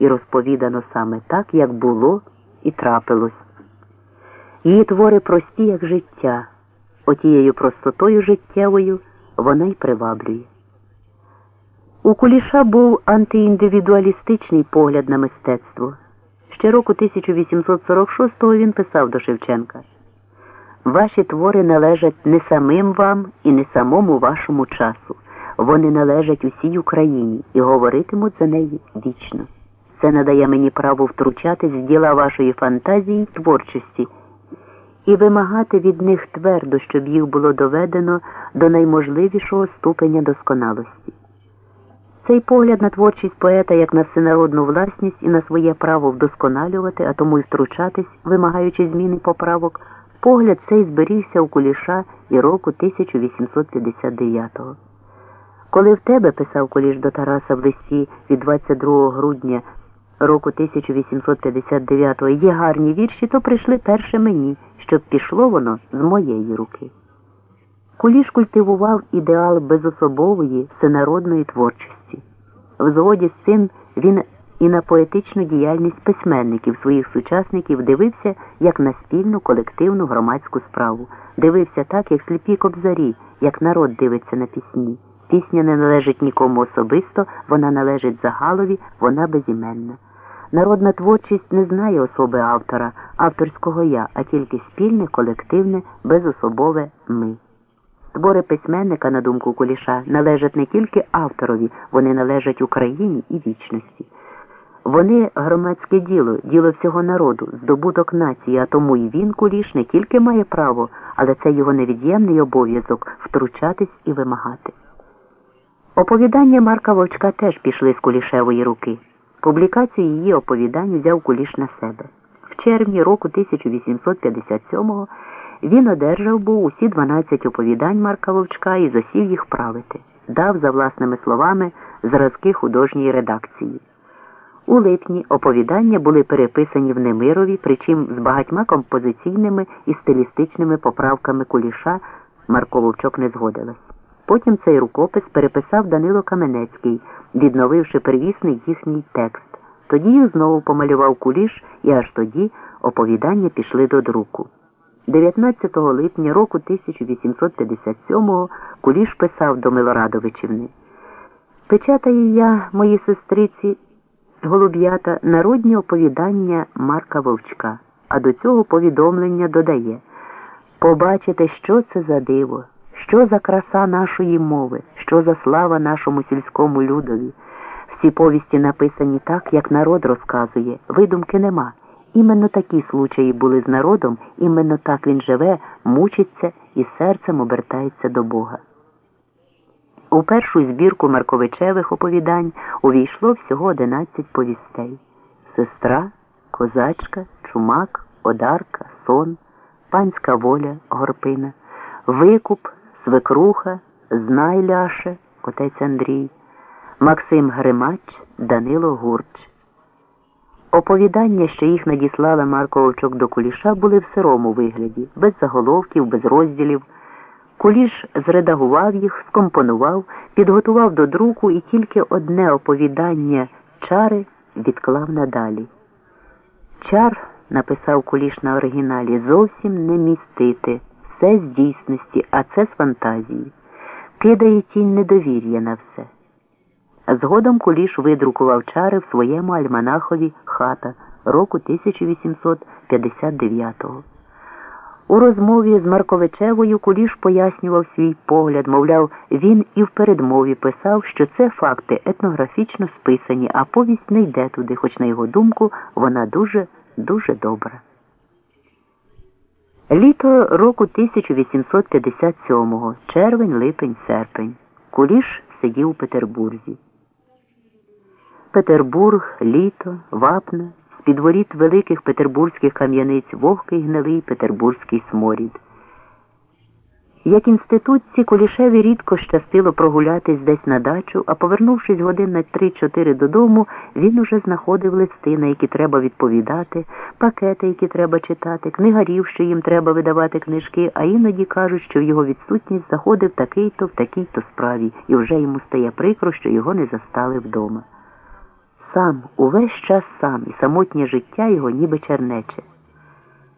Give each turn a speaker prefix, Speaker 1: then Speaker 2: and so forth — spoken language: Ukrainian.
Speaker 1: і розповідано саме так, як було і трапилось. Її твори прості, як життя, отією простотою життєвою вона й приваблює. У Куліша був антиіндивідуалістичний погляд на мистецтво. Ще року 1846-го він писав до Шевченка Ваші твори належать не самим вам і не самому вашому часу. Вони належать усій Україні і говоритимуть за неї вічно. Це надає мені право втручатись в діла вашої фантазії й творчості і вимагати від них твердо, щоб їх було доведено до найможливішого ступеня досконалості. Цей погляд на творчість поета як на всенародну власність і на своє право вдосконалювати, а тому й втручатись, вимагаючи зміни поправок, погляд цей зберігся у куліша і року 1859-го. Коли в тебе, писав Куліш до Тараса в листі від 22 грудня року 1859-го, є гарні вірші, то прийшли перше мені, щоб пішло воно з моєї руки. Куліш культивував ідеал безособової всенародної творчості. В згоді з цим він і на поетичну діяльність письменників своїх сучасників дивився як на спільну колективну громадську справу, дивився так, як сліпі кобзарі, як народ дивиться на пісні. Пісня не належить нікому особисто, вона належить загалові, вона безіменна. Народна творчість не знає особи автора, авторського я, а тільки спільне, колективне, безособове ми. Твори письменника, на думку Куліша, належать не тільки авторові, вони належать Україні і вічності. Вони громадське діло, діло всього народу, здобуток нації, а тому і він, Куліш, не тільки має право, але це його невід'ємний обов'язок втручатись і вимагати. Оповідання Марка Вовчка теж пішли з Кулішевої руки. Публікацію її оповідань взяв Куліш на себе. В червні року 1857-го він одержав був усі 12 оповідань Марка Вовчка і засів їх правити, дав, за власними словами, зразки художньої редакції. У липні оповідання були переписані в Немирові, причим з багатьма композиційними і стилістичними поправками куліша Марко Вовчок не згодилась. Потім цей рукопис переписав Данило Каменецький, відновивши первісний їхній текст. Тоді знову помалював куліш, і аж тоді оповідання пішли до друку. 19 липня року 1857-го Куліш писав до Милорадовичівни. Печатаю я, мої сестриці, голуб'ята, народні оповідання Марка Вовчка, а до цього повідомлення додає Побачите, що це за диво, що за краса нашої мови, що за слава нашому сільському людові. Всі повісті написані так, як народ розказує, видумки нема. Іменно такі случаї були з народом, іменно так він живе, мучиться і серцем обертається до Бога. У першу збірку Марковичевих оповідань увійшло всього 11 повістей сестра, козачка, чумак, одарка, сон, панська воля, горпина, викуп, свекруха, знай ляше, отець Андрій, Максим Гримач, Данило Гурч. Оповідання, що їх надіслала Марко Овчок до Куліша, були в сирому вигляді, без заголовків, без розділів. Куліш зредагував їх, скомпонував, підготував до друку і тільки одне оповідання чари відклав надалі. Чар, написав Куліш на оригіналі, зовсім не містити, все з дійсності, а це з фантазії. Кидає тінь недовір'я на все. Згодом Куліш видрукував чари в своєму альманахові хата року 1859-го. У розмові з Марковичевою Куліш пояснював свій погляд, мовляв, він і в передмові писав, що це факти етнографічно списані, а повість не йде туди, хоч, на його думку, вона дуже, дуже добра. Літо року 1857-го, червень, липень, серпень. Куліш сидів у Петербурзі. Петербург, літо, вапна, з-під воріт великих петербурзьких кам'яниць вогкий гнилий петербурзький сморід. Як інститутці Кулішеві рідко щастило прогулятись десь на дачу, а повернувшись годин на три-чотири додому, він уже знаходив листи, на які треба відповідати, пакети, які треба читати, книгарів, що їм треба видавати книжки, а іноді кажуть, що в його відсутність заходив такий-то в такій-то справі, і вже йому стає прикро, що його не застали вдома. Сам, увесь час сам, і самотнє життя його ніби чернече.